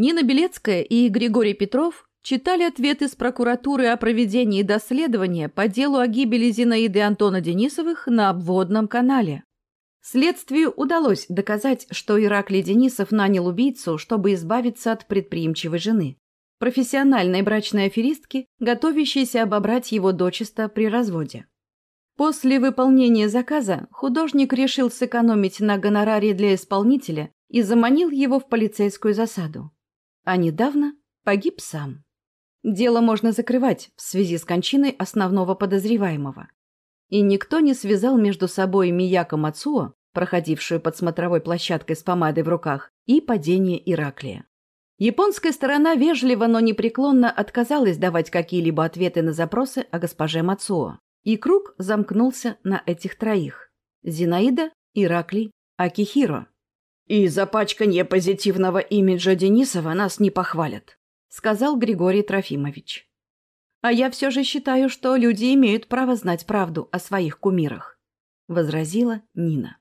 Нина Белецкая и Григорий Петров читали ответ из прокуратуры о проведении доследования по делу о гибели Зинаиды Антона Денисовых на обводном канале. Следствию удалось доказать, что Ираклий Денисов нанял убийцу, чтобы избавиться от предприимчивой жены, профессиональной брачной аферистки, готовящейся обобрать его дочисто при разводе. После выполнения заказа художник решил сэкономить на гонораре для исполнителя и заманил его в полицейскую засаду а недавно погиб сам. Дело можно закрывать в связи с кончиной основного подозреваемого. И никто не связал между собой Мияко Мацуо, проходившую под смотровой площадкой с помадой в руках, и падение Ираклия. Японская сторона вежливо, но непреклонно отказалась давать какие-либо ответы на запросы о госпоже Мацуо. И круг замкнулся на этих троих – Зинаида, Ираклий, Акихиро. «И за пачканье позитивного имиджа Денисова нас не похвалят», — сказал Григорий Трофимович. «А я все же считаю, что люди имеют право знать правду о своих кумирах», — возразила Нина.